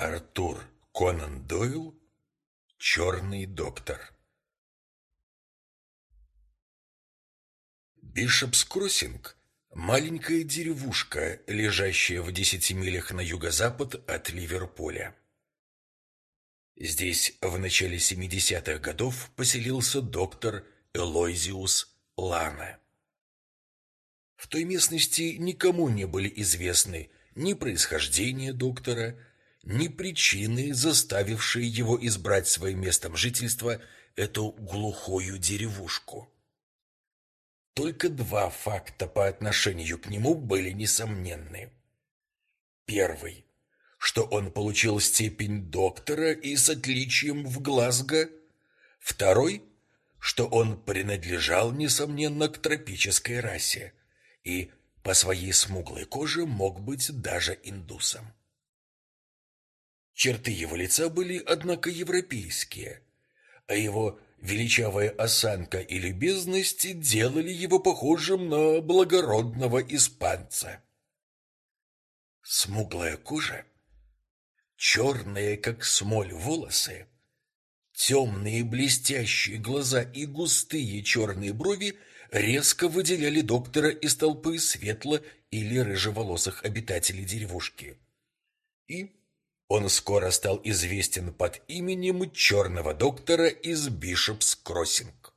Артур Конан Дойл «Черный доктор». Бишопс Кроссинг – маленькая деревушка, лежащая в десяти милях на юго-запад от Ливерпуля. Здесь в начале 70-х годов поселился доктор Элойзиус Лана. В той местности никому не были известны ни происхождение доктора, ни причины, заставившие его избрать своим местом жительства эту глухую деревушку. Только два факта по отношению к нему были несомненны. Первый, что он получил степень доктора и с отличием в Глазго. Второй, что он принадлежал, несомненно, к тропической расе и по своей смуглой коже мог быть даже индусом. Черты его лица были, однако, европейские, а его величавая осанка и любезность делали его похожим на благородного испанца. Смуглая кожа, черные, как смоль, волосы, темные блестящие глаза и густые черные брови резко выделяли доктора из толпы светло- или рыжеволосых обитателей деревушки. И он скоро стал известен под именем черного доктора из Бишопс-Кроссинг.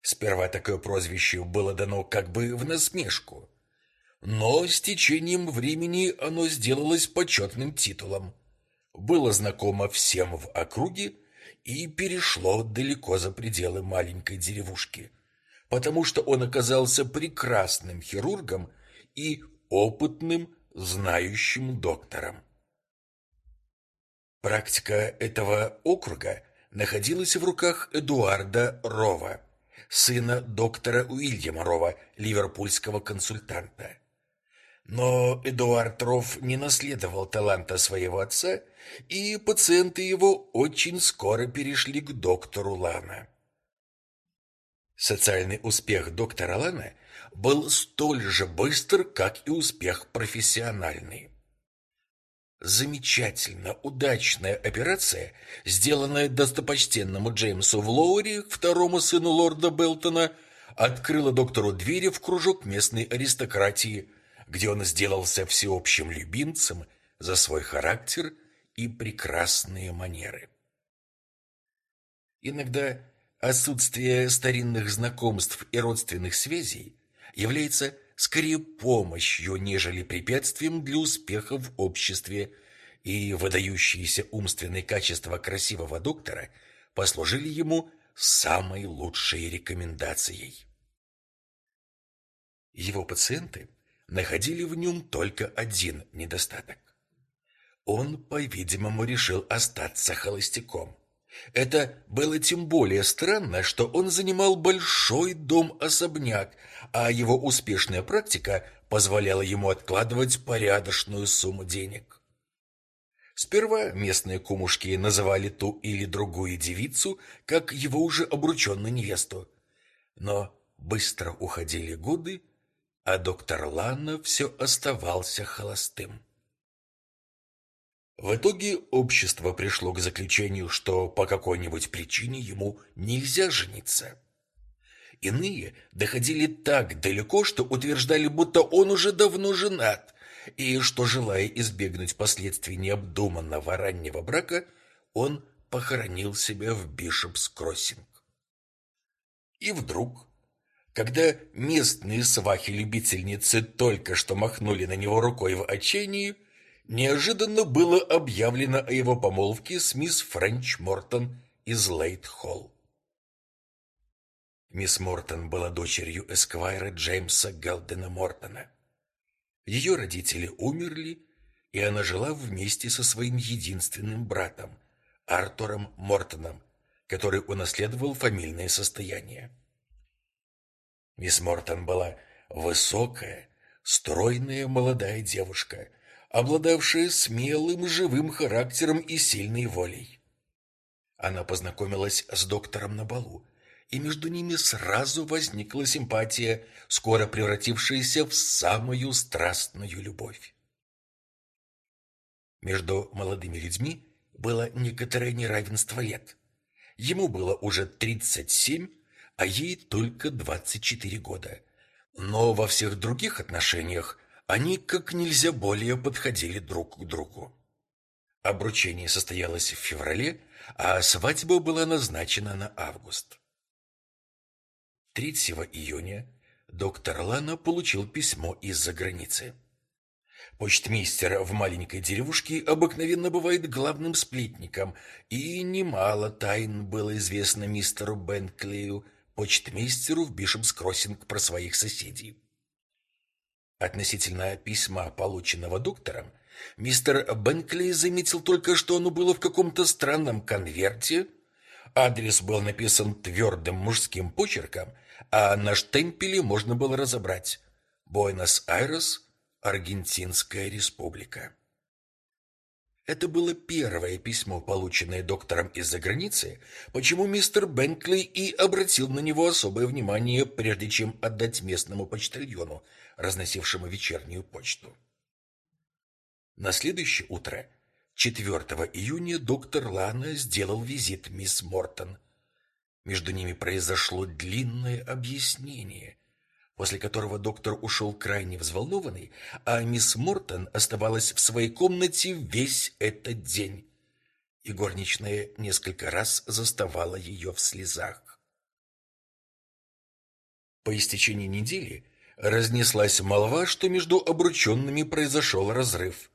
Сперва такое прозвище было дано как бы в насмешку, но с течением времени оно сделалось почетным титулом, было знакомо всем в округе и перешло далеко за пределы маленькой деревушки, потому что он оказался прекрасным хирургом и опытным, знающим доктором. Практика этого округа находилась в руках Эдуарда Рова, сына доктора Уильяма Рова, ливерпульского консультанта. Но Эдуард Ров не наследовал таланта своего отца, и пациенты его очень скоро перешли к доктору Лана. Социальный успех доктора Лана был столь же быстр, как и успех профессиональный. Замечательно удачная операция, сделанная достопочтенному Джеймсу в Лоури, второму сыну лорда Белтона, открыла доктору двери в кружок местной аристократии, где он сделался всеобщим любимцем за свой характер и прекрасные манеры. Иногда отсутствие старинных знакомств и родственных связей является скорее помощью, нежели препятствием для успеха в обществе, и выдающиеся умственные качества красивого доктора послужили ему самой лучшей рекомендацией. Его пациенты находили в нем только один недостаток. Он, по-видимому, решил остаться холостяком. Это было тем более странно, что он занимал большой дом-особняк, а его успешная практика позволяла ему откладывать порядочную сумму денег. Сперва местные кумушки называли ту или другую девицу, как его уже обрученную невесту. Но быстро уходили годы, а доктор Ланна все оставался холостым. В итоге общество пришло к заключению, что по какой-нибудь причине ему нельзя жениться. Иные доходили так далеко, что утверждали, будто он уже давно женат, и что, желая избегнуть последствий необдуманного раннего брака, он похоронил себя в Бишопс-Кроссинг. И вдруг, когда местные свахи-любительницы только что махнули на него рукой в отчаянии, неожиданно было объявлено о его помолвке с мисс Френч Мортон из Лейт-Холл. Мисс Мортон была дочерью эсквайра Джеймса Галдена Мортона. Ее родители умерли, и она жила вместе со своим единственным братом, Артуром Мортоном, который унаследовал фамильное состояние. Мисс Мортон была высокая, стройная молодая девушка – обладавшая смелым живым характером и сильной волей. Она познакомилась с доктором на балу, и между ними сразу возникла симпатия, скоро превратившаяся в самую страстную любовь. Между молодыми людьми было некоторое неравенство лет. Ему было уже 37, а ей только 24 года. Но во всех других отношениях они как нельзя более подходили друг к другу. Обручение состоялось в феврале, а свадьба была назначена на август. 3 июня доктор Лана получил письмо из-за границы. Почтмейстер в маленькой деревушке обыкновенно бывает главным сплетником, и немало тайн было известно мистеру Бенклею, почтмейстеру в Бишопс-Кроссинг про своих соседей. Относительно письма, полученного доктором, мистер Бенкли заметил только, что оно было в каком-то странном конверте. Адрес был написан твердым мужским почерком, а на штемпеле можно было разобрать «Буэнос-Айрес, Аргентинская республика». Это было первое письмо, полученное доктором из-за границы, почему мистер Бенкли и обратил на него особое внимание, прежде чем отдать местному почтальону, разносившему вечернюю почту. На следующее утро, 4 июня, доктор Лана сделал визит мисс Мортон. Между ними произошло длинное объяснение, после которого доктор ушел крайне взволнованный, а мисс Мортон оставалась в своей комнате весь этот день. И горничная несколько раз заставала ее в слезах. По истечении недели Разнеслась молва, что между обрученными произошел разрыв,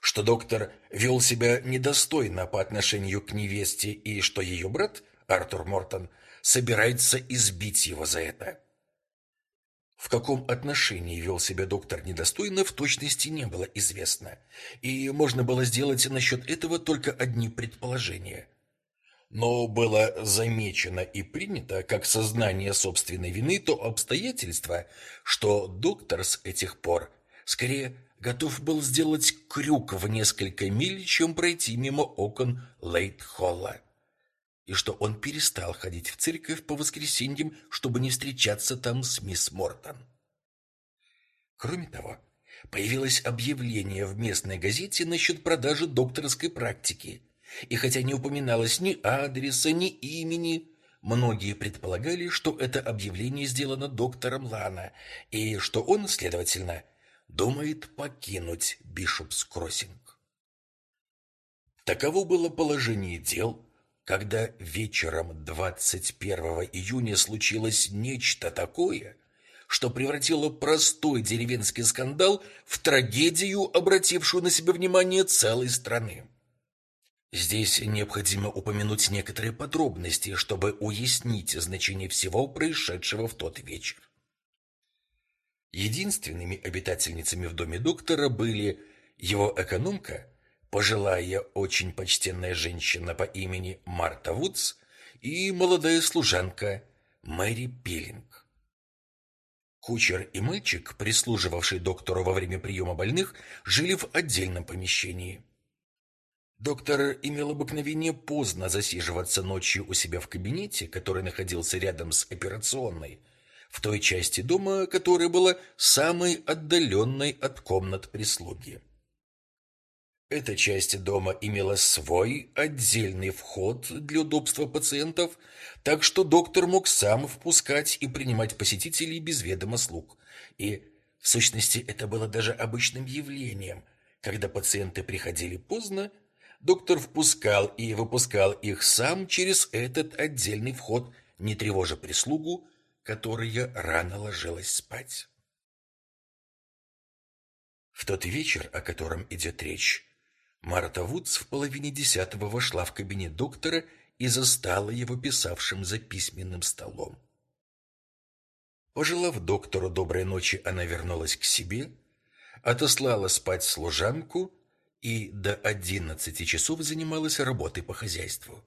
что доктор вел себя недостойно по отношению к невесте и что ее брат, Артур Мортон, собирается избить его за это. В каком отношении вел себя доктор недостойно, в точности не было известно, и можно было сделать насчет этого только одни предположения – но было замечено и принято как сознание собственной вины то обстоятельство, что доктор с этих пор скорее готов был сделать крюк в несколько миль, чем пройти мимо окон Лейт-Холла. И что он перестал ходить в церковь по воскресеньям, чтобы не встречаться там с мисс Мортон. Кроме того, появилось объявление в местной газете насчет продажи докторской практики – и хотя не упоминалось ни адреса, ни имени, Многие предполагали, что это объявление сделано доктором Лана, и что он, следовательно, думает покинуть Бишопс Кроссинг. Таково было положение дел, когда вечером 21 июня случилось нечто такое, что превратило простой деревенский скандал в трагедию, обратившую на себя внимание целой страны. Здесь необходимо упомянуть некоторые подробности, чтобы уяснить значение всего происшедшего в тот вечер. Единственными обитательницами в доме доктора были его экономка, пожилая очень почтенная женщина по имени Марта Вудс и молодая служанка Мэри Пилинг. Кучер и мальчик, прислуживавший доктору во время приема больных, жили в отдельном помещении – Доктор имел обыкновение поздно засиживаться ночью у себя в кабинете, который находился рядом с операционной, в той части дома, которая была самой отдаленной от комнат прислуги. Эта часть дома имела свой отдельный вход для удобства пациентов, так что доктор мог сам впускать и принимать посетителей без ведома слуг. И, в сущности, это было даже обычным явлением, когда пациенты приходили поздно, Доктор впускал и выпускал их сам через этот отдельный вход, не тревожа прислугу, которая рано ложилась спать. В тот вечер, о котором идет речь, Марта Вудс в половине десятого вошла в кабинет доктора и застала его писавшим за письменным столом. Пожелав доктору доброй ночи, она вернулась к себе, отослала спать служанку и до 11 часов занималась работой по хозяйству.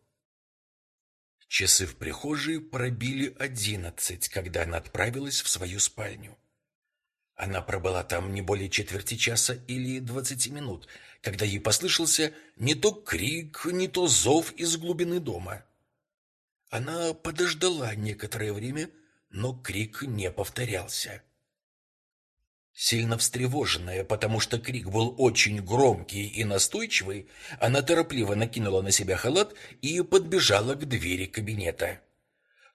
Часы в прихожей пробили 11, когда она отправилась в свою спальню. Она пробыла там не более четверти часа или 20 минут, когда ей послышался не то крик, не то зов из глубины дома. Она подождала некоторое время, но крик не повторялся. Сильно встревоженная, потому что крик был очень громкий и настойчивый, она торопливо накинула на себя халат и подбежала к двери кабинета.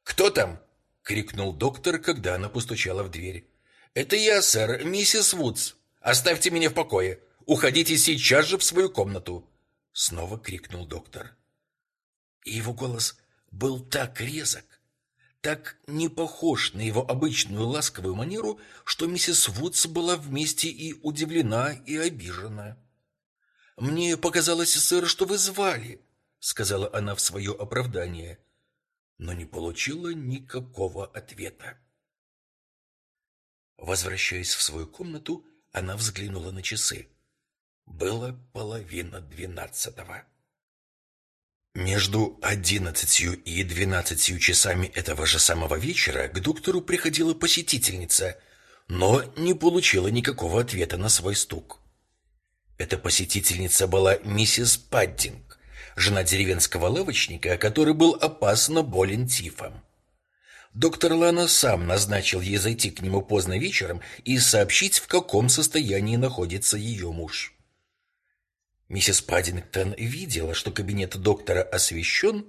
«Кто там?» — крикнул доктор, когда она постучала в дверь. «Это я, сэр, миссис Вудс. Оставьте меня в покое. Уходите сейчас же в свою комнату!» Снова крикнул доктор. И его голос был так резок, так не похож на его обычную ласковую манеру, что миссис Вудс была вместе и удивлена, и обижена. «Мне показалось, сэр, что вы звали», — сказала она в свое оправдание, но не получила никакого ответа. Возвращаясь в свою комнату, она взглянула на часы. Было половина двенадцатого. Между одиннадцатью и двенадцатью часами этого же самого вечера к доктору приходила посетительница, но не получила никакого ответа на свой стук. Эта посетительница была миссис Паддинг, жена деревенского лавочника, который был опасно болен тифом. Доктор Лана сам назначил ей зайти к нему поздно вечером и сообщить, в каком состоянии находится ее муж. Миссис Паддингтон видела, что кабинет доктора освещен,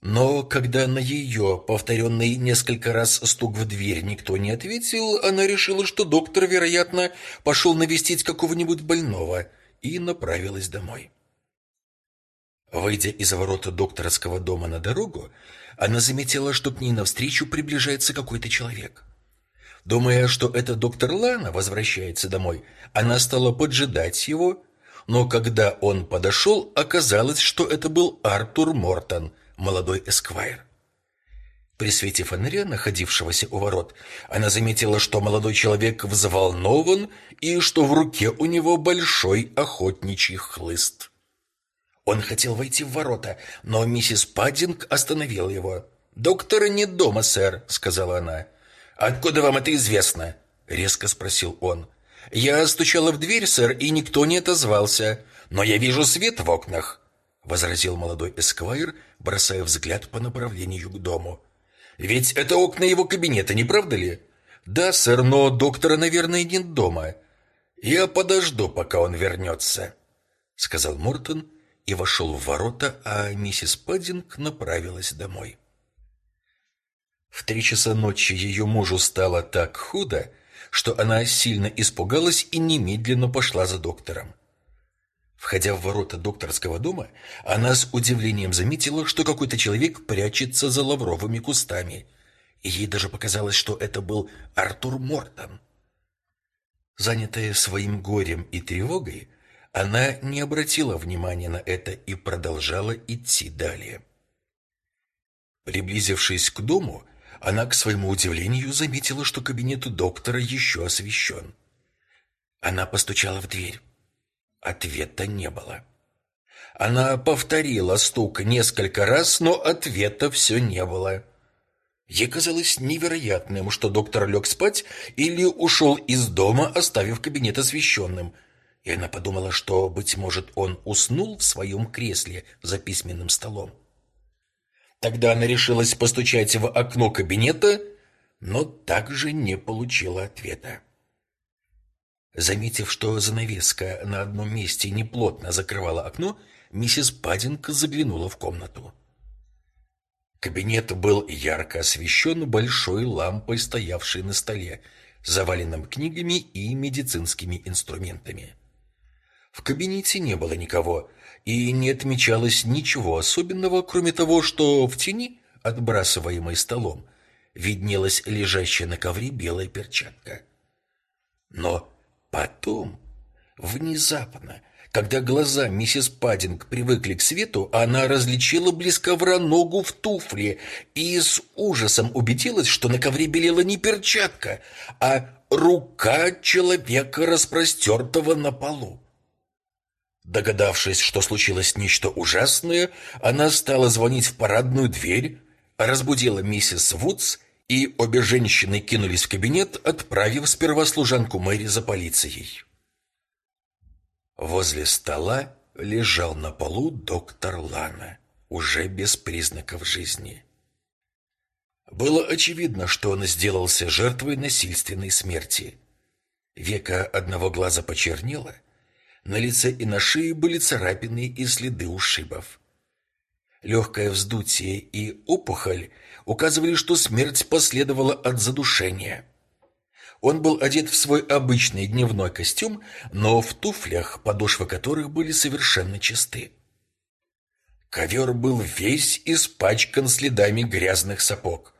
но когда на ее повторенный несколько раз стук в дверь никто не ответил, она решила, что доктор, вероятно, пошел навестить какого-нибудь больного и направилась домой. Выйдя из ворота докторского дома на дорогу, она заметила, что к ней навстречу приближается какой-то человек. Думая, что это доктор Лана возвращается домой, она стала поджидать его, но когда он подошел, оказалось, что это был Артур Мортон, молодой эсквайр. При свете фонаря, находившегося у ворот, она заметила, что молодой человек взволнован и что в руке у него большой охотничий хлыст. Он хотел войти в ворота, но миссис Паддинг остановила его. «Доктора нет дома, сэр», — сказала она. «Откуда вам это известно?» — резко спросил он. Я стучала в дверь, сэр, и никто не отозвался. Но я вижу свет в окнах, возразил молодой эсквайр, бросая взгляд по направлению к дому. Ведь это окна его кабинета, не правда ли? Да, сэр, но доктора, наверное, нет дома. Я подожду, пока он вернется», — сказал Мортон и вошел в ворота, а миссис Паддинг направилась домой. В три часа ночи ее мужу стало так худо, что она сильно испугалась и немедленно пошла за доктором. Входя в ворота докторского дома, она с удивлением заметила, что какой-то человек прячется за лавровыми кустами. Ей даже показалось, что это был Артур Мортон. Занятая своим горем и тревогой, она не обратила внимания на это и продолжала идти далее. Приблизившись к дому, она, к своему удивлению, заметила, что кабинет у доктора еще освещен. Она постучала в дверь. Ответа не было. Она повторила стук несколько раз, но ответа все не было. Ей казалось невероятным, что доктор лег спать или ушел из дома, оставив кабинет освещенным. И она подумала, что, быть может, он уснул в своем кресле за письменным столом. Тогда она решилась постучать в окно кабинета, но также не получила ответа. Заметив, что занавеска на одном месте неплотно закрывала окно, миссис Паддинг заглянула в комнату. Кабинет был ярко освещен большой лампой, стоявшей на столе, заваленном книгами и медицинскими инструментами. В кабинете не было никого, и не отмечалось ничего особенного, кроме того, что в тени, отбрасываемой столом, виднелась лежащая на ковре белая перчатка. Но потом, внезапно, когда глаза миссис Паддинг привыкли к свету, она различила близ ковра ногу в туфле и с ужасом убедилась, что на ковре белела не перчатка, а рука человека, распростертого на полу. Догадавшись, что случилось нечто ужасное, она стала звонить в парадную дверь, разбудила миссис Вудс, и обе женщины кинулись в кабинет, отправив сперва служанку Мэри за полицией. Возле стола лежал на полу доктор Лана, уже без признаков жизни. Было очевидно, что он сделался жертвой насильственной смерти. Века одного глаза почернело, на лице и на шее были царапины и следы ушибов. Легкое вздутие и опухоль указывали, что смерть последовала от задушения. Он был одет в свой обычный дневной костюм, но в туфлях, подошвы которых были совершенно чисты. Ковер был весь испачкан следами грязных сапог.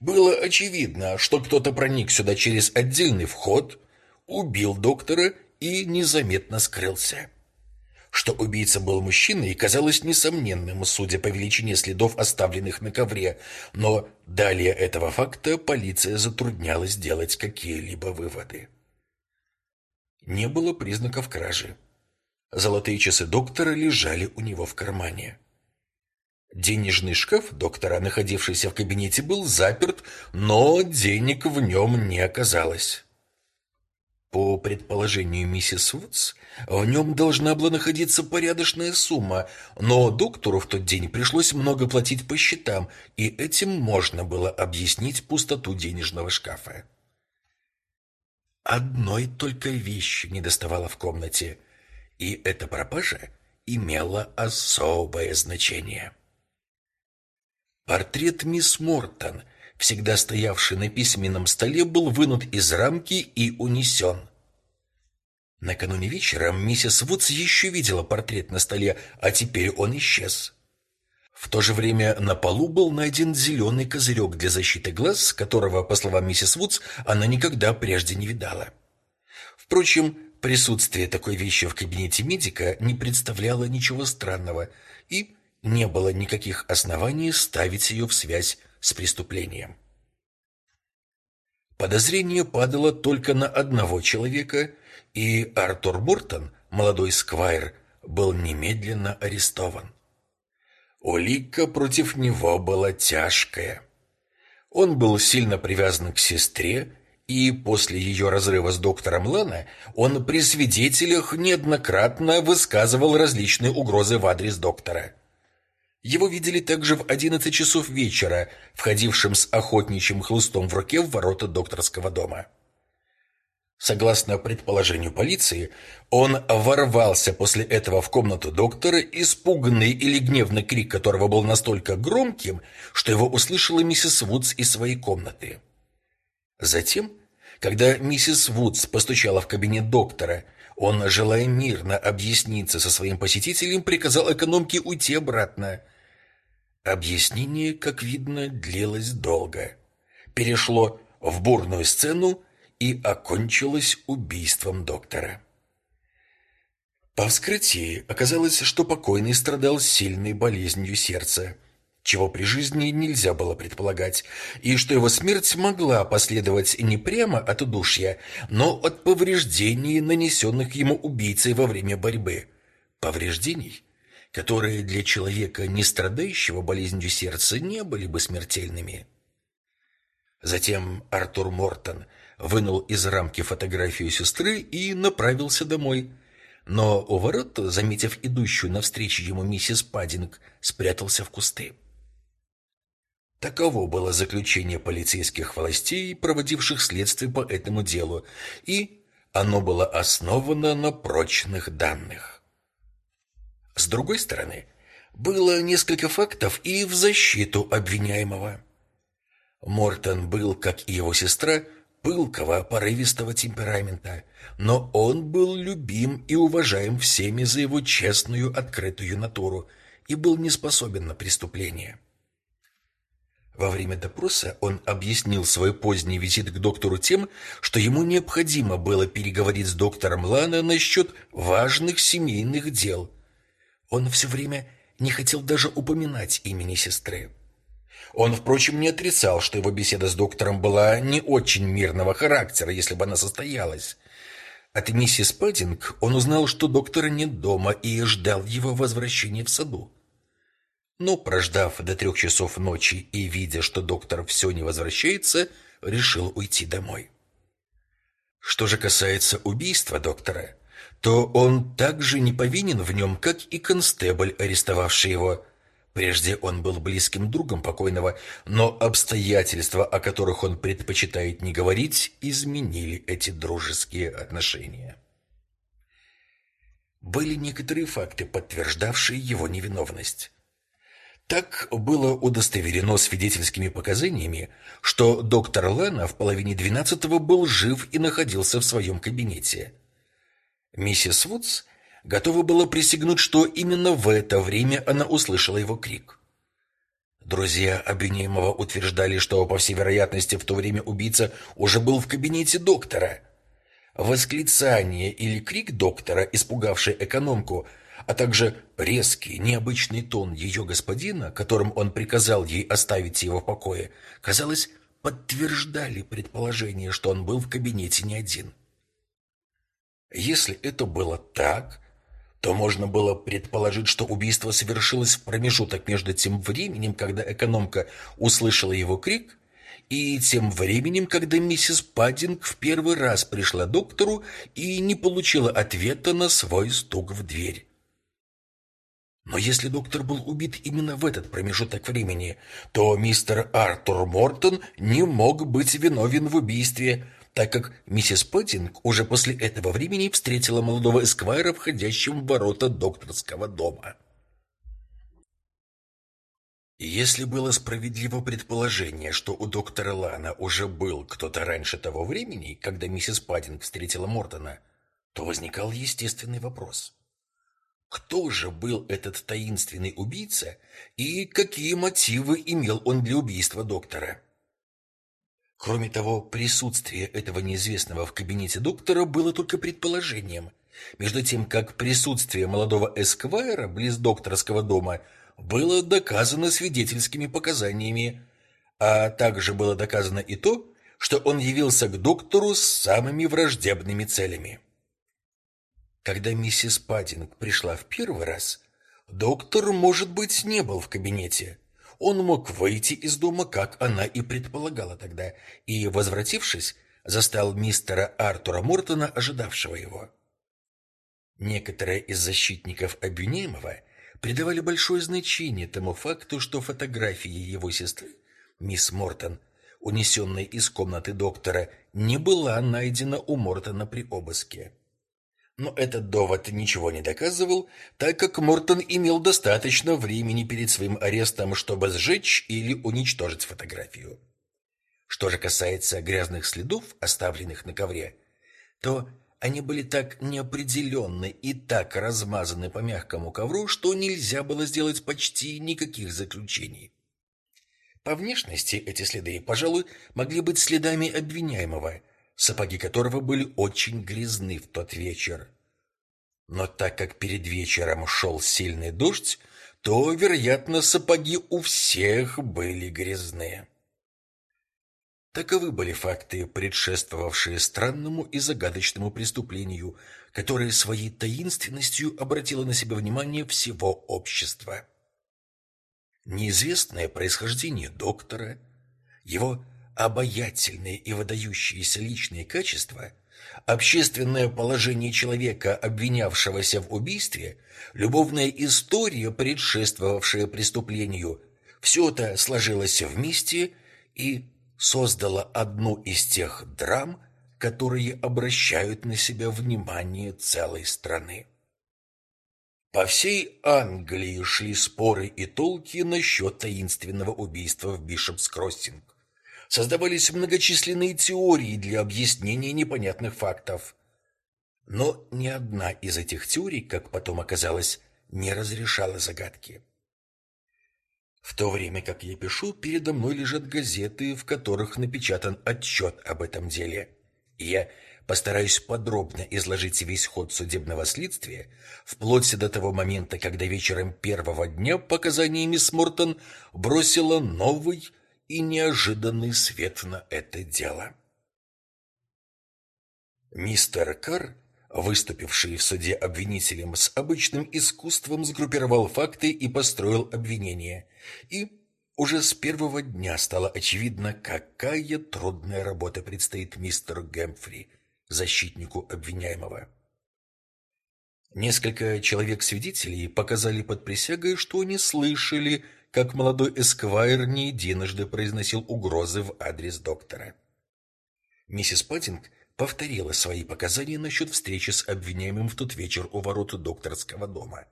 Было очевидно, что кто-то проник сюда через отдельный вход, убил доктора и незаметно скрылся. Что убийца был мужчиной, казалось несомненным, судя по величине следов, оставленных на ковре, но далее этого факта полиция затруднялась делать какие-либо выводы. Не было признаков кражи. Золотые часы доктора лежали у него в кармане. Денежный шкаф доктора, находившийся в кабинете, был заперт, но денег в нем не оказалось. По предположению миссис Вудс, в нем должна была находиться порядочная сумма, но доктору в тот день пришлось много платить по счетам, и этим можно было объяснить пустоту денежного шкафа. Одной только вещи не доставало в комнате, и эта пропажа имела особое значение. Портрет мисс Мортон — всегда стоявший на письменном столе, был вынут из рамки и унесен. Накануне вечером миссис Вудс еще видела портрет на столе, а теперь он исчез. В то же время на полу был найден зеленый козырек для защиты глаз, которого, по словам миссис Вудс, она никогда прежде не видала. Впрочем, присутствие такой вещи в кабинете медика не представляло ничего странного, и не было никаких оснований ставить ее в связь с преступлением. Подозрение падало только на одного человека, и Артур Буртон, молодой сквайр, был немедленно арестован. Улика против него была тяжкая. Он был сильно привязан к сестре, и после ее разрыва с доктором Лена он при свидетелях неоднократно высказывал различные угрозы в адрес доктора. Его видели также в 11 часов вечера, входившим с охотничьим хлыстом в руке в ворота докторского дома. Согласно предположению полиции, он ворвался после этого в комнату доктора, испуганный или гневный крик которого был настолько громким, что его услышала миссис Вудс из своей комнаты. Затем, когда миссис Вудс постучала в кабинет доктора, он, желая мирно объясниться со своим посетителем, приказал экономке уйти обратно – Объяснение, как видно, длилось долго. Перешло в бурную сцену и окончилось убийством доктора. По вскрытии оказалось, что покойный страдал сильной болезнью сердца, чего при жизни нельзя было предполагать, и что его смерть могла последовать не прямо от удушья, но от повреждений, нанесенных ему убийцей во время борьбы. Повреждений – которые для человека, не страдающего болезнью сердца, не были бы смертельными. Затем Артур Мортон вынул из рамки фотографию сестры и направился домой. Но у ворот, заметив идущую навстречу ему миссис Паддинг, спрятался в кусты. Таково было заключение полицейских властей, проводивших следствие по этому делу, и оно было основано на прочных данных. С другой стороны, было несколько фактов и в защиту обвиняемого. Мортон был, как и его сестра, пылкого, порывистого темперамента, но он был любим и уважаем всеми за его честную, открытую натуру и был не способен на преступление. Во время допроса он объяснил свой поздний визит к доктору тем, что ему необходимо было переговорить с доктором Лана насчет важных семейных дел – он все время не хотел даже упоминать имени сестры. Он, впрочем, не отрицал, что его беседа с доктором была не очень мирного характера, если бы она состоялась. От миссис Пэддинг он узнал, что доктора нет дома и ждал его возвращения в саду. Но, прождав до трех часов ночи и видя, что доктор все не возвращается, решил уйти домой. Что же касается убийства доктора, то он также не повинен в нем, как и констебль, арестовавший его. Прежде он был близким другом покойного, но обстоятельства, о которых он предпочитает не говорить, изменили эти дружеские отношения. Были некоторые факты, подтверждавшие его невиновность. Так было удостоверено свидетельскими показаниями, что доктор Лена в половине двенадцатого был жив и находился в своем кабинете – Миссис Вудс готова была присягнуть, что именно в это время она услышала его крик. Друзья обвиняемого утверждали, что, по всей вероятности, в то время убийца уже был в кабинете доктора. Восклицание или крик доктора, испугавший экономку, а также резкий, необычный тон ее господина, которым он приказал ей оставить его в покое, казалось, подтверждали предположение, что он был в кабинете не один. — если это было так, то можно было предположить, что убийство совершилось в промежуток между тем временем, когда экономка услышала его крик, и тем временем, когда миссис Паддинг в первый раз пришла доктору и не получила ответа на свой стук в дверь. Но если доктор был убит именно в этот промежуток времени, то мистер Артур Мортон не мог быть виновен в убийстве, так как миссис Пэттинг уже после этого времени встретила молодого эсквайра, входящего в ворота докторского дома. Если было справедливо предположение, что у доктора Лана уже был кто-то раньше того времени, когда миссис Паддинг встретила Мортона, то возникал естественный вопрос. Кто же был этот таинственный убийца и какие мотивы имел он для убийства доктора? Кроме того, присутствие этого неизвестного в кабинете доктора было только предположением. Между тем, как присутствие молодого эсквайра близ докторского дома было доказано свидетельскими показаниями, а также было доказано и то, что он явился к доктору с самыми враждебными целями. Когда миссис Паддинг пришла в первый раз, доктор, может быть, не был в кабинете – он мог выйти из дома, как она и предполагала тогда, и, возвратившись, застал мистера Артура Мортона, ожидавшего его. Некоторые из защитников обвиняемого придавали большое значение тому факту, что фотографии его сестры, мисс Мортон, унесенной из комнаты доктора, не была найдена у Мортона при обыске. Но этот довод ничего не доказывал, так как Мортон имел достаточно времени перед своим арестом, чтобы сжечь или уничтожить фотографию. Что же касается грязных следов, оставленных на ковре, то они были так неопределенны и так размазаны по мягкому ковру, что нельзя было сделать почти никаких заключений. По внешности эти следы, пожалуй, могли быть следами обвиняемого – сапоги которого были очень грязны в тот вечер. Но так как перед вечером шел сильный дождь, то, вероятно, сапоги у всех были грязные. Таковы были факты, предшествовавшие странному и загадочному преступлению, которое своей таинственностью обратило на себя внимание всего общества. Неизвестное происхождение доктора, его Обаятельные и выдающиеся личные качества, общественное положение человека, обвинявшегося в убийстве, любовная история, предшествовавшая преступлению, все это сложилось вместе и создало одну из тех драм, которые обращают на себя внимание целой страны. По всей Англии шли споры и толки насчет таинственного убийства в Бишопс-Кроссинг создавались многочисленные теории для объяснения непонятных фактов. Но ни одна из этих теорий, как потом оказалось, не разрешала загадки. В то время, как я пишу, передо мной лежат газеты, в которых напечатан отчет об этом деле. И я постараюсь подробно изложить весь ход судебного следствия, вплоть до того момента, когда вечером первого дня показаниями Смортон Мортон бросила новый, и неожиданный свет на это дело. Мистер Карр, выступивший в суде обвинителем с обычным искусством, сгруппировал факты и построил обвинение. И уже с первого дня стало очевидно, какая трудная работа предстоит мистеру Гэмфри, защитнику обвиняемого. Несколько человек-свидетелей показали под присягой, что они слышали, как молодой эсквайр не единожды произносил угрозы в адрес доктора. Миссис Паттинг повторила свои показания насчет встречи с обвиняемым в тот вечер у ворот докторского дома.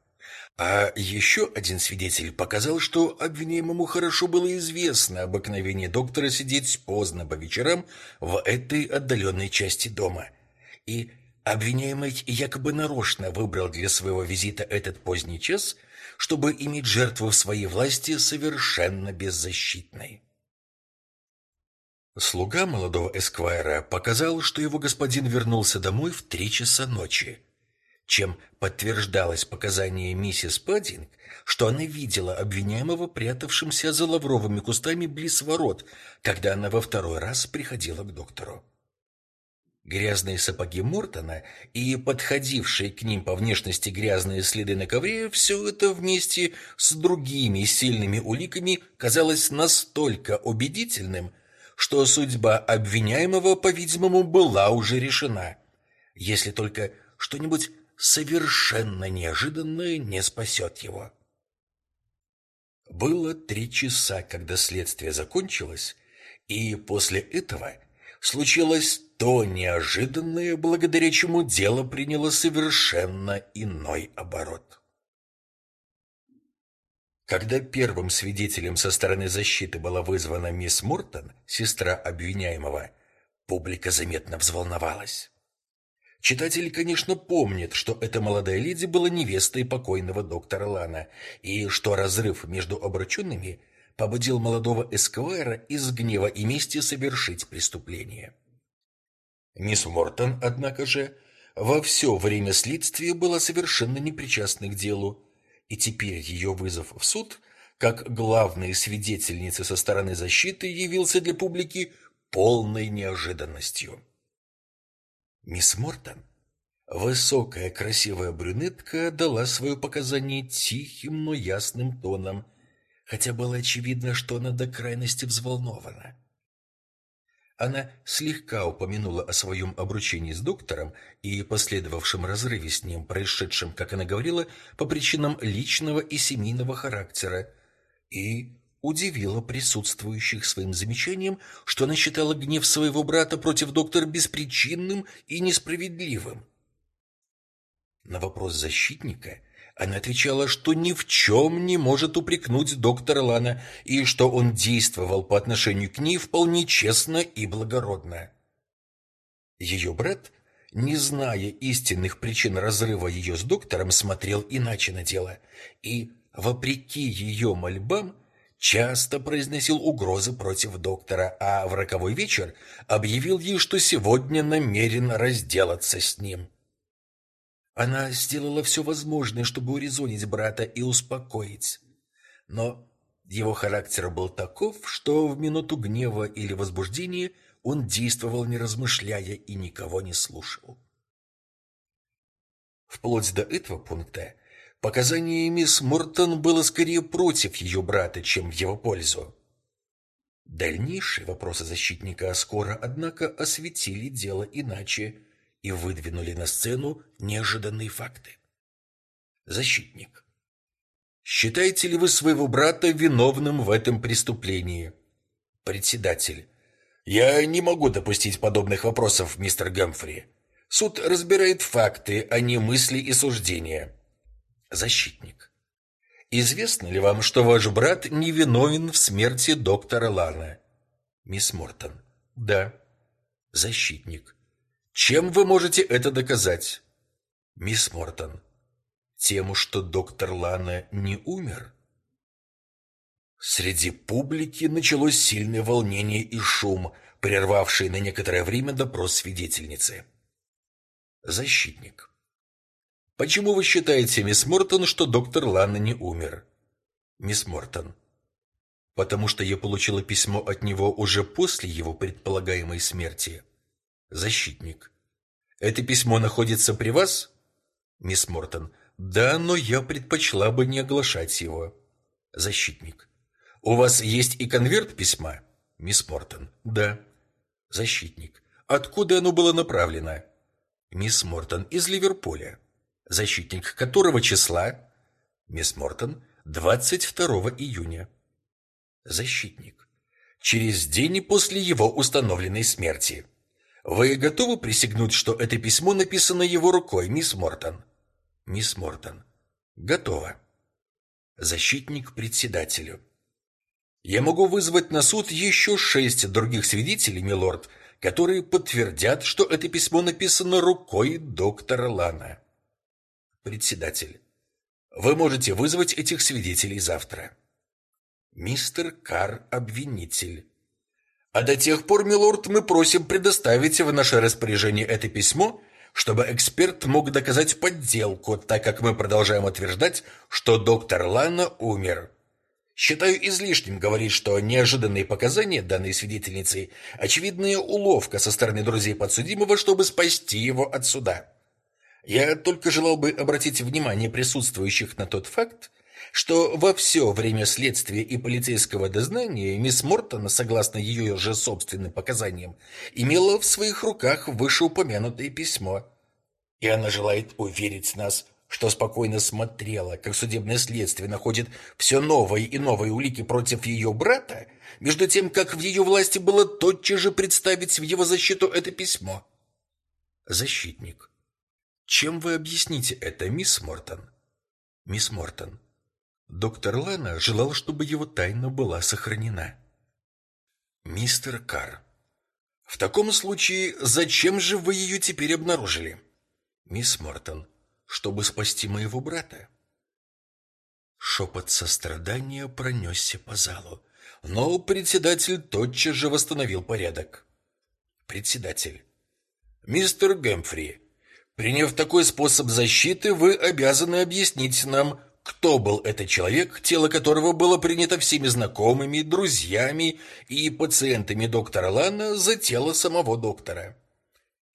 А еще один свидетель показал, что обвиняемому хорошо было известно обыкновение доктора сидеть поздно по вечерам в этой отдаленной части дома. И Обвиняемый якобы нарочно выбрал для своего визита этот поздний час, чтобы иметь жертву в своей власти совершенно беззащитной. Слуга молодого эсквайра показал, что его господин вернулся домой в три часа ночи, чем подтверждалось показание миссис Паддинг, что она видела обвиняемого прятавшимся за лавровыми кустами близ ворот, когда она во второй раз приходила к доктору. Грязные сапоги Мортона и подходившие к ним по внешности грязные следы на ковре, все это вместе с другими сильными уликами казалось настолько убедительным, что судьба обвиняемого, по-видимому, была уже решена. Если только что-нибудь совершенно неожиданное не спасет его. Было три часа, когда следствие закончилось, и после этого случилось то неожиданное, благодаря чему дело приняло совершенно иной оборот. Когда первым свидетелем со стороны защиты была вызвана мисс Муртон, сестра обвиняемого, публика заметно взволновалась. Читатель, конечно, помнит, что эта молодая леди была невестой покойного доктора Лана, и что разрыв между обрученными – побудил молодого эсквайра из гнева и мести совершить преступление. Мисс Мортон, однако же, во все время следствия была совершенно непричастна к делу, и теперь ее вызов в суд, как главная свидетельница со стороны защиты, явился для публики полной неожиданностью. Мисс Мортон, высокая красивая брюнетка, дала свое показание тихим, но ясным тоном – хотя было очевидно, что она до крайности взволнована. Она слегка упомянула о своем обручении с доктором и последовавшем разрыве с ним, происшедшем, как она говорила, по причинам личного и семейного характера, и удивила присутствующих своим замечанием, что она считала гнев своего брата против доктора беспричинным и несправедливым. На вопрос защитника – она отвечала, что ни в чем не может упрекнуть доктора Лана и что он действовал по отношению к ней вполне честно и благородно. Ее брат, не зная истинных причин разрыва ее с доктором, смотрел иначе на дело и, вопреки ее мольбам, часто произносил угрозы против доктора, а в роковой вечер объявил ей, что сегодня намерен разделаться с ним. Она сделала все возможное, чтобы урезонить брата и успокоить. Но его характер был таков, что в минуту гнева или возбуждения он действовал не размышляя и никого не слушал. Вплоть до этого пункта показания мисс Мортон было скорее против ее брата, чем в его пользу. Дальнейшие вопросы защитника Аскора, однако, осветили дело иначе – и выдвинули на сцену неожиданные факты. Защитник. Считаете ли вы своего брата виновным в этом преступлении? Председатель. Я не могу допустить подобных вопросов, мистер Гамфри. Суд разбирает факты, а не мысли и суждения. Защитник. Известно ли вам, что ваш брат невиновен в смерти доктора Лана? Мисс Мортон. Да. Защитник. Чем вы можете это доказать? Мисс Мортон, тем, что доктор Лана не умер. Среди публики началось сильное волнение и шум, прервавший на некоторое время допрос свидетельницы. Защитник. Почему вы считаете, мисс Мортон, что доктор Лана не умер? Мисс Мортон. Потому что я получила письмо от него уже после его предполагаемой смерти защитник. Это письмо находится при вас? Мисс Мортон. Да, но я предпочла бы не оглашать его. Защитник. У вас есть и конверт письма? Мисс Мортон. Да. Защитник. Откуда оно было направлено? Мисс Мортон. Из Ливерпуля. Защитник. Которого числа? Мисс Мортон. 22 июня. Защитник. Через день после его установленной смерти. Вы готовы присягнуть, что это письмо написано его рукой, мисс Мортон? Мисс Мортон. Готово. Защитник председателю. Я могу вызвать на суд еще шесть других свидетелей, милорд, которые подтвердят, что это письмо написано рукой доктора Лана. Председатель. Вы можете вызвать этих свидетелей завтра. Мистер Кар обвинитель. А до тех пор, милорд, мы просим предоставить в наше распоряжение это письмо, чтобы эксперт мог доказать подделку, так как мы продолжаем утверждать, что доктор Лана умер. Считаю излишним говорить, что неожиданные показания данной свидетельницы – очевидная уловка со стороны друзей подсудимого, чтобы спасти его от суда. Я только желал бы обратить внимание присутствующих на тот факт, что во все время следствия и полицейского дознания мисс Мортон, согласно ее же собственным показаниям, имела в своих руках вышеупомянутое письмо. И она желает уверить нас, что спокойно смотрела, как судебное следствие находит все новые и новые улики против ее брата, между тем, как в ее власти было тотчас же представить в его защиту это письмо. Защитник. Чем вы объясните это, мисс Мортон? Мисс Мортон. Доктор Лена желал, чтобы его тайна была сохранена. Мистер Кар. В таком случае, зачем же вы ее теперь обнаружили? Мисс Мортон. Чтобы спасти моего брата. Шепот сострадания пронесся по залу, но председатель тотчас же восстановил порядок. Председатель. Мистер Гемфри, приняв такой способ защиты, вы обязаны объяснить нам, кто был этот человек, тело которого было принято всеми знакомыми, друзьями и пациентами доктора Лана за тело самого доктора?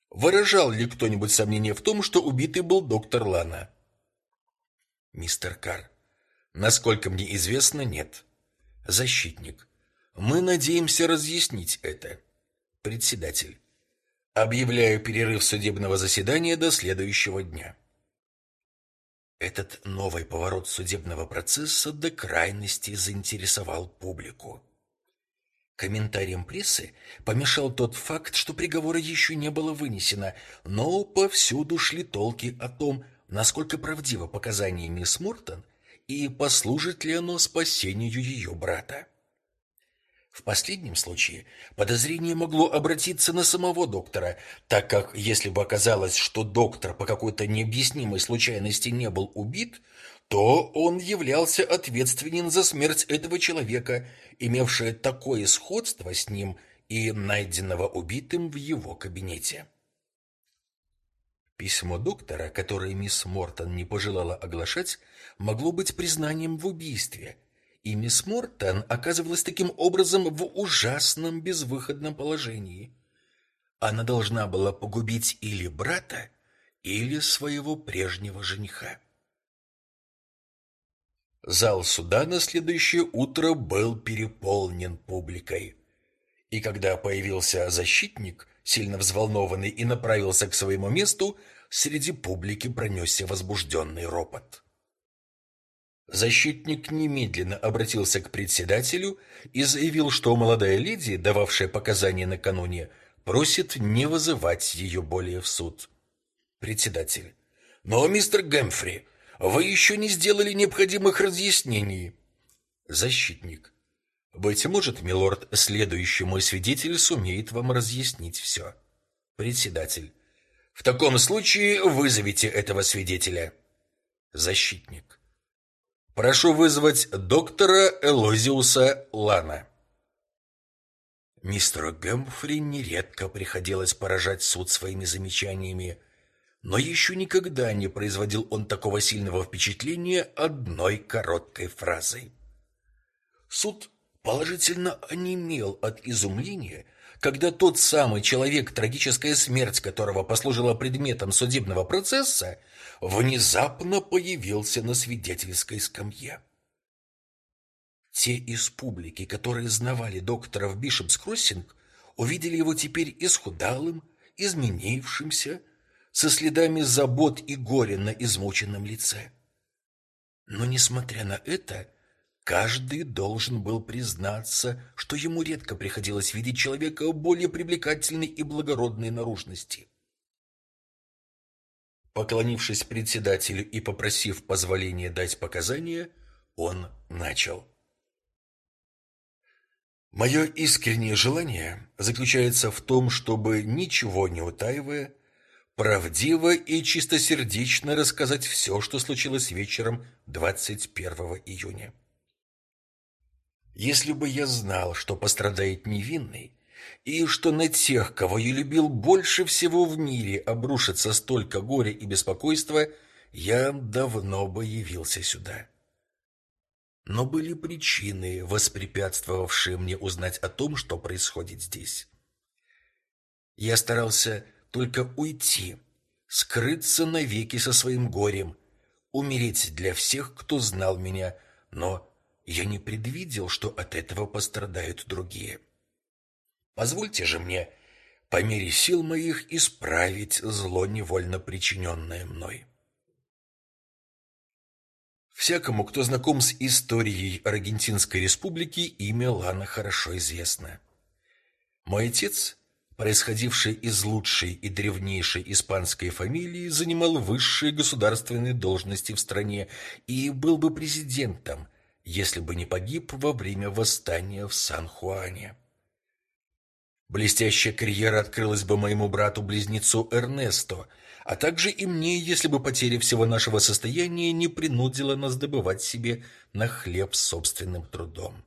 Выражал ли кто-нибудь сомнение в том, что убитый был доктор Лана? Мистер Карр. Насколько мне известно, нет. Защитник. Мы надеемся разъяснить это. Председатель. Объявляю перерыв судебного заседания до следующего дня. Этот новый поворот судебного процесса до крайности заинтересовал публику. Комментариям прессы помешал тот факт, что приговора еще не было вынесено, но повсюду шли толки о том, насколько правдиво показания мисс Мортон и послужит ли оно спасению ее брата. В последнем случае подозрение могло обратиться на самого доктора, так как если бы оказалось, что доктор по какой-то необъяснимой случайности не был убит, то он являлся ответственен за смерть этого человека, имевшего такое сходство с ним и найденного убитым в его кабинете. Письмо доктора, которое мисс Мортон не пожелала оглашать, могло быть признанием в убийстве – и мисс Мортон оказывалась таким образом в ужасном безвыходном положении. Она должна была погубить или брата, или своего прежнего жениха. Зал суда на следующее утро был переполнен публикой. И когда появился защитник, сильно взволнованный и направился к своему месту, среди публики пронесся возбужденный ропот. Защитник немедленно обратился к председателю и заявил, что молодая леди, дававшая показания накануне, просит не вызывать ее более в суд. Председатель. Но, мистер Гэмфри, вы еще не сделали необходимых разъяснений. Защитник. Быть может, милорд, следующий мой свидетель сумеет вам разъяснить все. Председатель. В таком случае вызовите этого свидетеля. Защитник. Прошу вызвать доктора Элозиуса Лана. Мистеру Гэмфри нередко приходилось поражать суд своими замечаниями, но еще никогда не производил он такого сильного впечатления одной короткой фразой. Суд положительно онемел от изумления, когда тот самый человек, трагическая смерть которого послужила предметом судебного процесса, внезапно появился на свидетельской скамье. Те из публики, которые знавали доктора в Бишопс-Кроссинг, увидели его теперь исхудалым, изменившимся, со следами забот и горя на измученном лице. Но, несмотря на это, каждый должен был признаться, что ему редко приходилось видеть человека более привлекательной и благородной наружности. Поклонившись председателю и попросив позволения дать показания, он начал. Мое искреннее желание заключается в том, чтобы, ничего не утаивая, правдиво и чистосердечно рассказать все, что случилось вечером 21 июня. Если бы я знал, что пострадает невинный, и что на тех, кого я любил больше всего в мире, обрушится столько горя и беспокойства, я давно бы явился сюда. Но были причины, воспрепятствовавшие мне узнать о том, что происходит здесь. Я старался только уйти, скрыться навеки со своим горем, умереть для всех, кто знал меня, но я не предвидел, что от этого пострадают другие. — Позвольте же мне по мере сил моих исправить зло невольно причиненное мной. Всякому, кто знаком с историей Аргентинской республики, имя Лана хорошо известно. Мой отец, происходивший из лучшей и древнейшей испанской фамилии, занимал высшие государственные должности в стране и был бы президентом, если бы не погиб во время восстания в Сан-Хуане. Блестящая карьера открылась бы моему брату-близнецу Эрнесто, а также и мне, если бы потеря всего нашего состояния не принудила нас добывать себе на хлеб собственным трудом.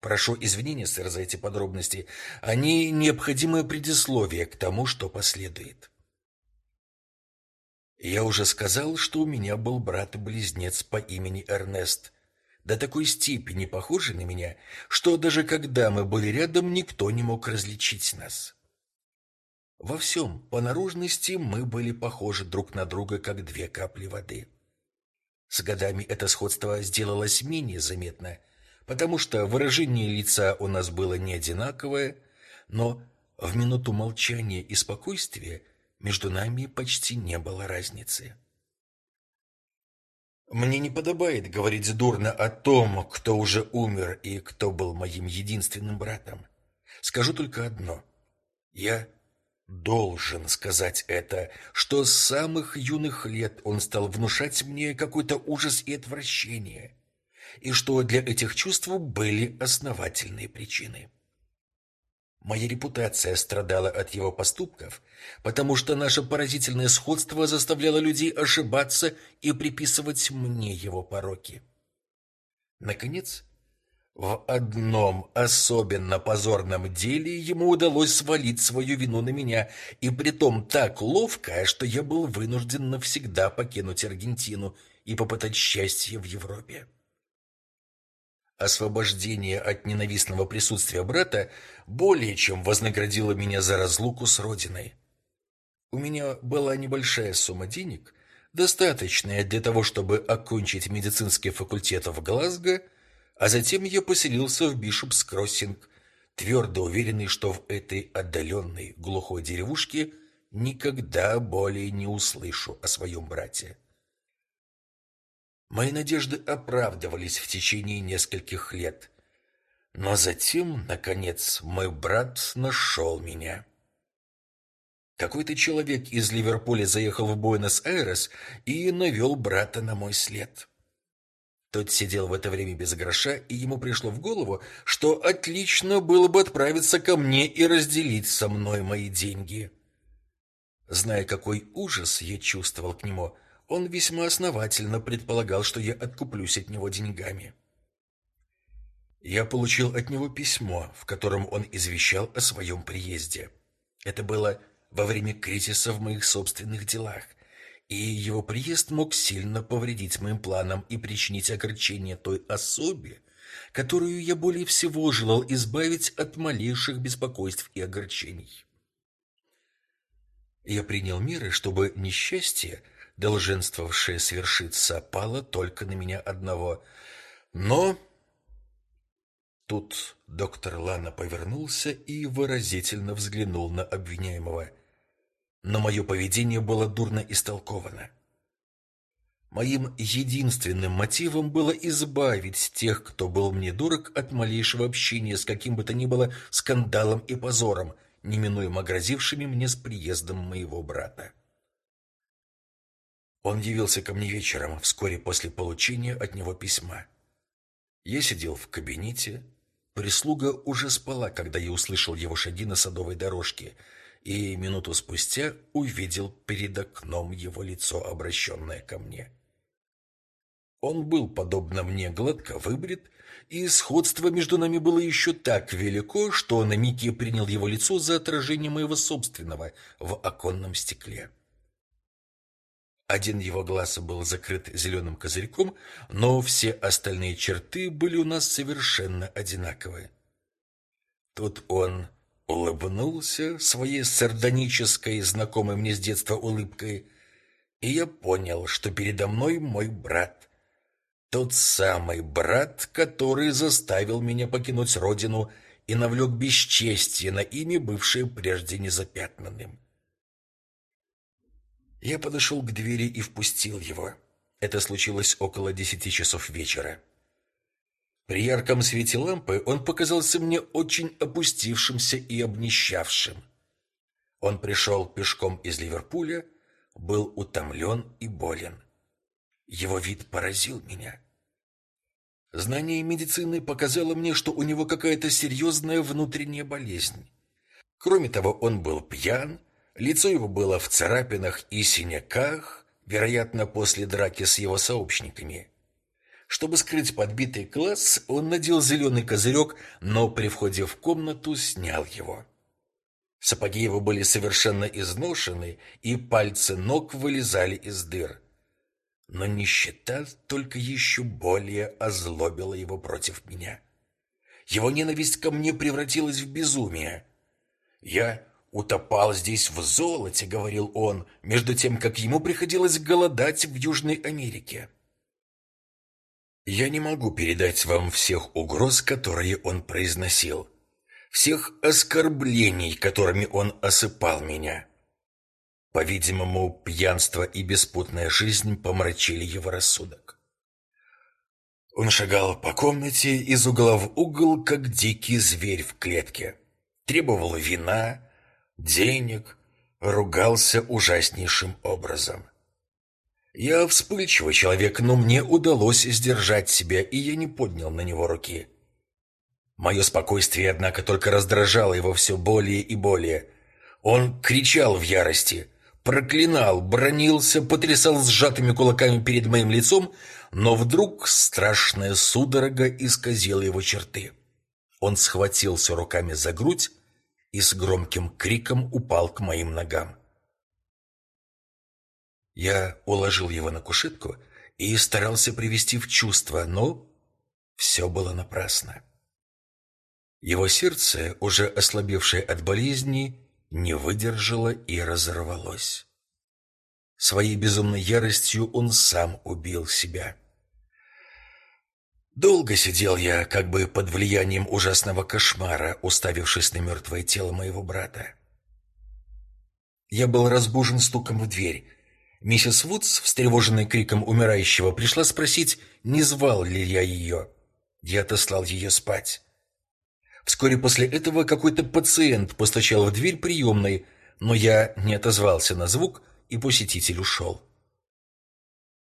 Прошу извинения, сэр, за эти подробности. Они необходимое предисловие к тому, что последует. Я уже сказал, что у меня был брат-близнец по имени Эрнест до такой степени похожи на меня, что даже когда мы были рядом, никто не мог различить нас. Во всем, по наружности, мы были похожи друг на друга, как две капли воды. С годами это сходство сделалось менее заметно, потому что выражение лица у нас было не одинаковое, но в минуту молчания и спокойствия между нами почти не было разницы. Мне не подобает говорить задурно о том, кто уже умер и кто был моим единственным братом. Скажу только одно. Я должен сказать это, что с самых юных лет он стал внушать мне какой-то ужас и отвращение, и что для этих чувств были основательные причины. Моя репутация страдала от его поступков, потому что наше поразительное сходство заставляло людей ошибаться и приписывать мне его пороки. Наконец, в одном особенно позорном деле ему удалось свалить свою вину на меня, и притом так ловко, что я был вынужден навсегда покинуть Аргентину и попытать счастье в Европе. Освобождение от ненавистного присутствия брата более чем вознаградило меня за разлуку с родиной. У меня была небольшая сумма денег, достаточная для того, чтобы окончить медицинский факультет в Глазго, а затем я поселился в Бишопс-Кроссинг, твердо уверенный, что в этой отдаленной глухой деревушке никогда более не услышу о своем брате. Мои надежды оправдывались в течение нескольких лет. Но затем, наконец, мой брат нашел меня. Какой-то человек из Ливерпуля заехал в Буэнос-Айрес и навел брата на мой след. Тот сидел в это время без гроша, и ему пришло в голову, что отлично было бы отправиться ко мне и разделить со мной мои деньги. Зная, какой ужас я чувствовал к нему, он весьма основательно предполагал, что я откуплюсь от него деньгами. Я получил от него письмо, в котором он извещал о своем приезде. Это было во время кризиса в моих собственных делах, и его приезд мог сильно повредить моим планам и причинить огорчение той особе, которую я более всего желал избавить от малейших беспокойств и огорчений. Я принял меры, чтобы несчастье – долженство долженствовавшее совершиться, пало только на меня одного. Но... Тут доктор Лана повернулся и выразительно взглянул на обвиняемого. Но мое поведение было дурно истолковано. Моим единственным мотивом было избавить тех, кто был мне дурак, от малейшего общения с каким бы то ни было скандалом и позором, неминуемо грозившими мне с приездом моего брата. Он явился ко мне вечером, вскоре после получения от него письма. Я сидел в кабинете. Прислуга уже спала, когда я услышал его шаги на садовой дорожке, и минуту спустя увидел перед окном его лицо, обращенное ко мне. Он был, подобно мне, гладко выбрит, и сходство между нами было еще так велико, что на миг я принял его лицо за отражение моего собственного в оконном стекле. Один его глаз был закрыт зеленым козырьком, но все остальные черты были у нас совершенно одинаковые. Тут он улыбнулся своей сардонической, знакомой мне с детства улыбкой, и я понял, что передо мной мой брат. Тот самый брат, который заставил меня покинуть родину и навлек бесчестие на имя, бывшее прежде незапятнанным. Я подошел к двери и впустил его. Это случилось около десяти часов вечера. При ярком свете лампы он показался мне очень опустившимся и обнищавшим. Он пришел пешком из Ливерпуля, был утомлен и болен. Его вид поразил меня. Знание медицины показало мне, что у него какая-то серьезная внутренняя болезнь. Кроме того, он был пьян, Лицо его было в царапинах и синяках, вероятно, после драки с его сообщниками. Чтобы скрыть подбитый глаз, он надел зеленый козырек, но при входе в комнату снял его. Сапоги его были совершенно изношены, и пальцы ног вылезали из дыр. Но нищета только еще более озлобила его против меня. Его ненависть ко мне превратилась в безумие. Я Утопал здесь в золоте, говорил он, между тем, как ему приходилось голодать в Южной Америке. Я не могу передать вам всех угроз, которые он произносил, всех оскорблений, которыми он осыпал меня. По-видимому, пьянство и беспутная жизнь помрачили его рассудок. Он шагал по комнате из угла в угол, как дикий зверь в клетке. Требовал вина, денег, ругался ужаснейшим образом. Я вспыльчивый человек, но мне удалось сдержать себя, и я не поднял на него руки. Мое спокойствие, однако, только раздражало его все более и более. Он кричал в ярости, проклинал, бронился, потрясал сжатыми кулаками перед моим лицом, но вдруг страшная судорога исказила его черты. Он схватился руками за грудь, и с громким криком упал к моим ногам. Я уложил его на кушетку и старался привести в чувство, но все было напрасно. Его сердце, уже ослабевшее от болезни, не выдержало и разорвалось. Своей безумной яростью он сам убил себя. Долго сидел я, как бы под влиянием ужасного кошмара, уставившись на мертвое тело моего брата. Я был разбужен стуком в дверь. Миссис Вудс, встревоженная криком умирающего, пришла спросить, не звал ли я ее. Я отослал ее спать. Вскоре после этого какой-то пациент постучал в дверь приемной, но я не отозвался на звук, и посетитель ушел.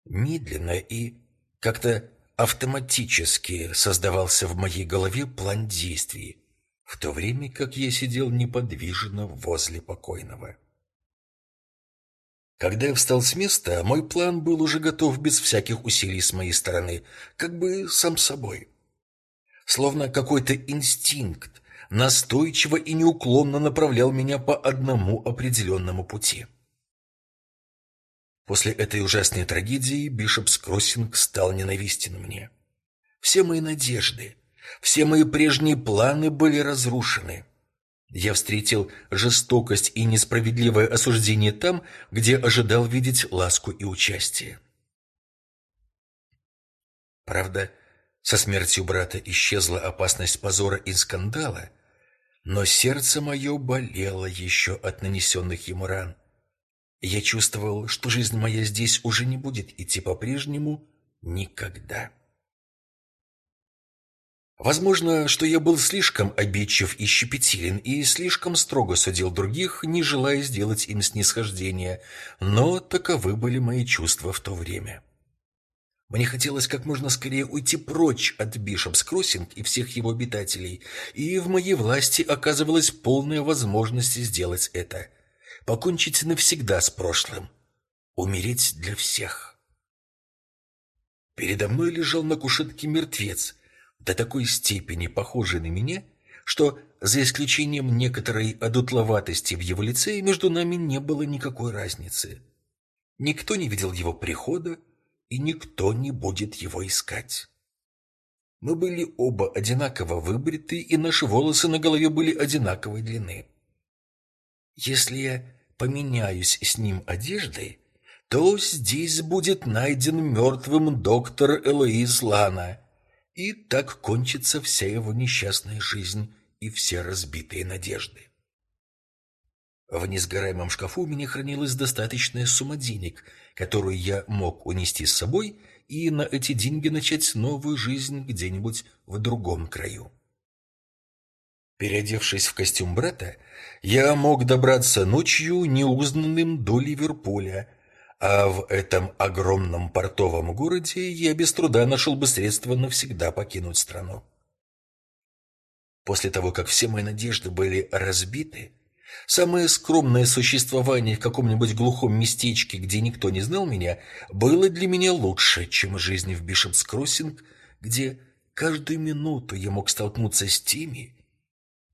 Медленно и как-то автоматически создавался в моей голове план действий, в то время как я сидел неподвижно возле покойного. Когда я встал с места, мой план был уже готов без всяких усилий с моей стороны, как бы сам собой. Словно какой-то инстинкт настойчиво и неуклонно направлял меня по одному определенному пути. — После этой ужасной трагедии Бишопс Кроссинг стал ненавистен мне. Все мои надежды, все мои прежние планы были разрушены. Я встретил жестокость и несправедливое осуждение там, где ожидал видеть ласку и участие. Правда, со смертью брата исчезла опасность позора и скандала, но сердце мое болело еще от нанесенных ему ран. Я чувствовал, что жизнь моя здесь уже не будет идти по-прежнему никогда. Возможно, что я был слишком обидчив и щепетилен, и слишком строго судил других, не желая сделать им снисхождение, но таковы были мои чувства в то время. Мне хотелось как можно скорее уйти прочь от Бишопс Кроссинг и всех его обитателей, и в моей власти оказывалась полная возможность сделать это – покончить навсегда с прошлым, умереть для всех. Передо мной лежал на кушетке мертвец, до такой степени похожий на меня, что, за исключением некоторой одутловатости в его лице, между нами не было никакой разницы. Никто не видел его прихода, и никто не будет его искать. Мы были оба одинаково выбриты, и наши волосы на голове были одинаковой длины. Если я поменяюсь с ним одеждой, то здесь будет найден мертвым доктор Элоиз Лана. И так кончится вся его несчастная жизнь и все разбитые надежды. В несгораемом шкафу у меня хранилась достаточная сумма денег, которую я мог унести с собой и на эти деньги начать новую жизнь где-нибудь в другом краю. Переодевшись в костюм брата, я мог добраться ночью неузнанным до Ливерпуля, а в этом огромном портовом городе я без труда нашел бы средства навсегда покинуть страну. После того, как все мои надежды были разбиты, самое скромное существование в каком-нибудь глухом местечке, где никто не знал меня, было для меня лучше, чем жизнь в Бишопс-Кроссинг, где каждую минуту я мог столкнуться с теми,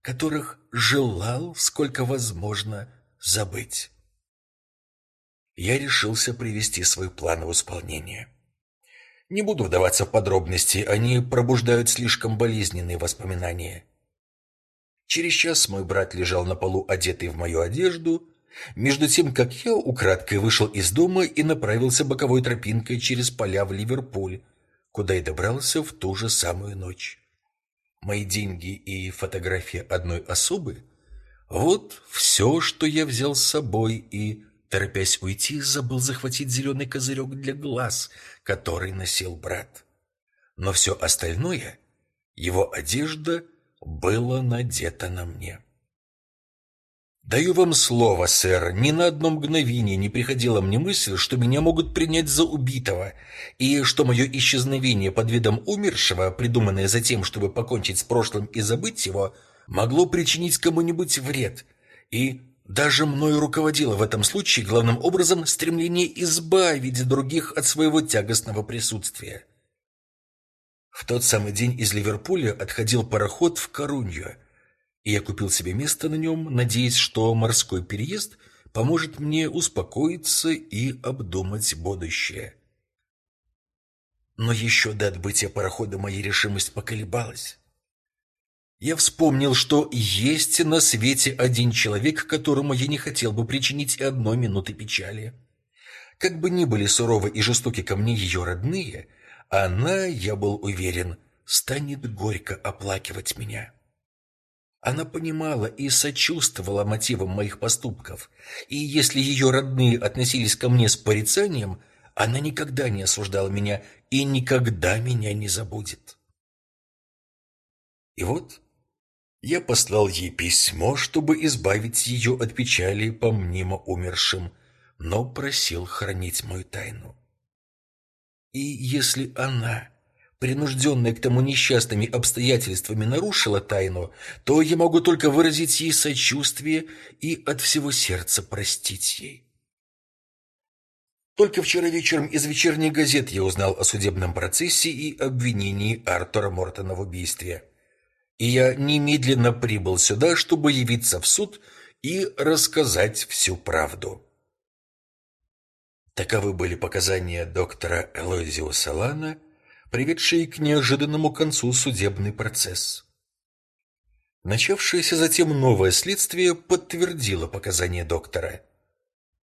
которых желал, сколько возможно, забыть. Я решился привести свой план в исполнение. Не буду вдаваться в подробности, они пробуждают слишком болезненные воспоминания. Через час мой брат лежал на полу, одетый в мою одежду, между тем, как я украдкой вышел из дома и направился боковой тропинкой через поля в Ливерпуль, куда и добрался в ту же самую ночь мои деньги и фотография одной особы, вот все, что я взял с собой и, торопясь уйти, забыл захватить зеленый козырек для глаз, который носил брат. Но все остальное, его одежда, было надето на мне. Даю вам слово, сэр, ни на одно мгновение не приходила мне мысль, что меня могут принять за убитого, и что мое исчезновение под видом умершего, придуманное за тем, чтобы покончить с прошлым и забыть его, могло причинить кому-нибудь вред. И даже мною руководило в этом случае главным образом стремление избавить других от своего тягостного присутствия. В тот самый день из Ливерпуля отходил пароход в Корунью – я купил себе место на нем, надеясь, что морской переезд поможет мне успокоиться и обдумать будущее. Но еще до отбытия парохода моя решимость поколебалась. Я вспомнил, что есть на свете один человек, которому я не хотел бы причинить одной минуты печали. Как бы ни были суровы и жестоки ко мне ее родные, она, я был уверен, станет горько оплакивать меня. Она понимала и сочувствовала мотивам моих поступков, и если ее родные относились ко мне с порицанием, она никогда не осуждала меня и никогда меня не забудет. И вот я послал ей письмо, чтобы избавить ее от печали по мнимо умершим, но просил хранить мою тайну. И если она принужденная к тому несчастными обстоятельствами нарушила тайну, то я могу только выразить ей сочувствие и от всего сердца простить ей. Только вчера вечером из вечерней газет я узнал о судебном процессе и обвинении Артура Мортона в убийстве. И я немедленно прибыл сюда, чтобы явиться в суд и рассказать всю правду. Таковы были показания доктора Элойзио Салана приведшие к неожиданному концу судебный процесс. Начавшееся затем новое следствие подтвердило показания доктора.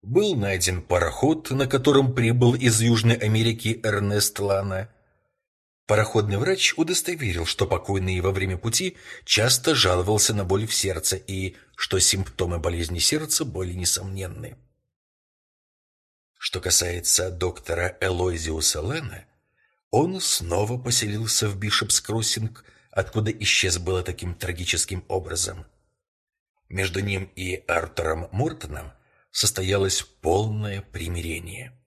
Был найден пароход, на котором прибыл из Южной Америки Эрнест Лана. Пароходный врач удостоверил, что покойный во время пути часто жаловался на боль в сердце и что симптомы болезни сердца были несомненны. Что касается доктора Элойзиуса Лена, он снова поселился в Бишопс-Кроссинг, откуда исчез было таким трагическим образом. Между ним и Артуром Мортоном состоялось полное примирение.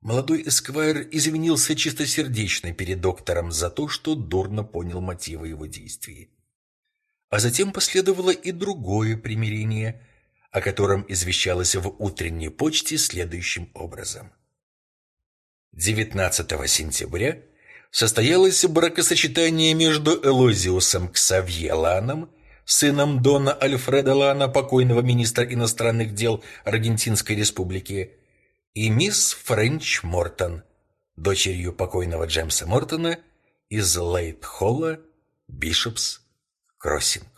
Молодой эсквайр извинился чистосердечно перед доктором за то, что дурно понял мотивы его действий. А затем последовало и другое примирение, о котором извещалось в утренней почте следующим образом. 19 сентября состоялось бракосочетание между Элозиусом Ксавье Ланом, сыном Дона Альфреда Лана, покойного министра иностранных дел Аргентинской республики, и мисс Френч Мортон, дочерью покойного Джеймса Мортона из Лейт-Холла, Бишопс, Кроссинг.